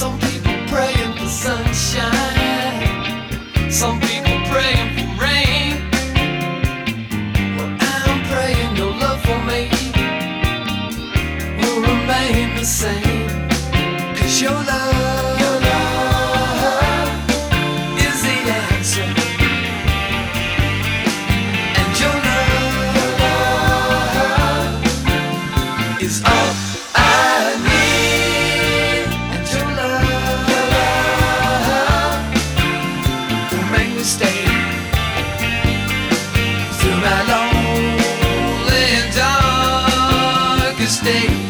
Some people praying for sunshine. Some people praying for rain. Well, I'm praying love for me will remain the same. mistake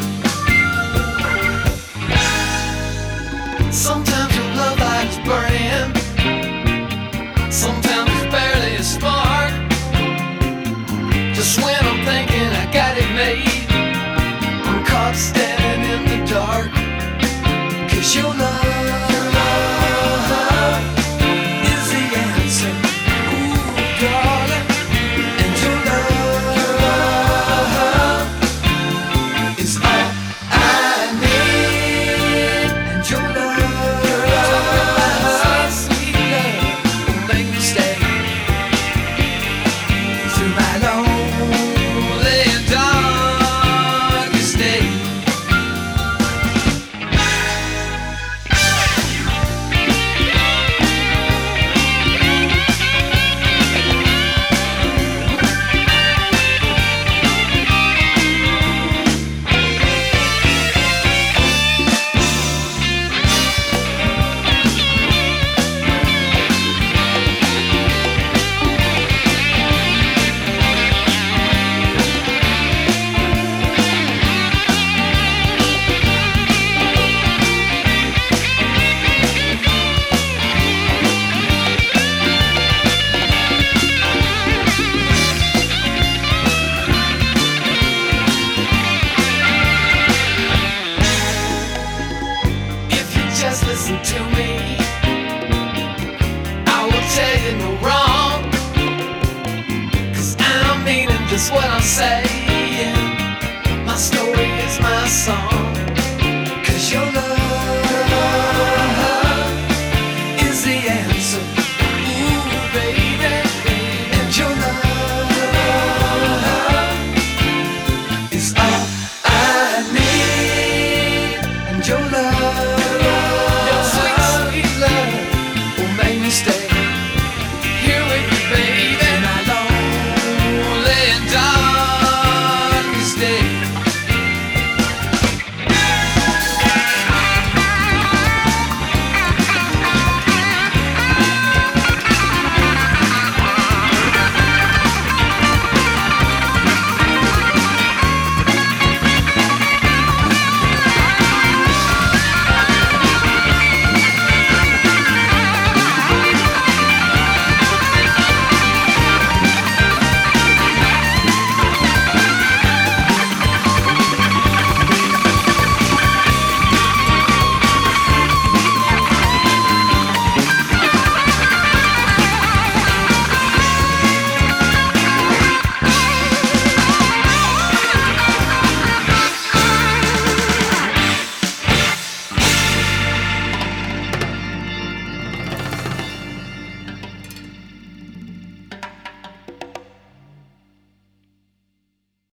is what I'm saying. My story is my song. Cause your love is the answer. Ooh, baby. And your love is all I need. And your love.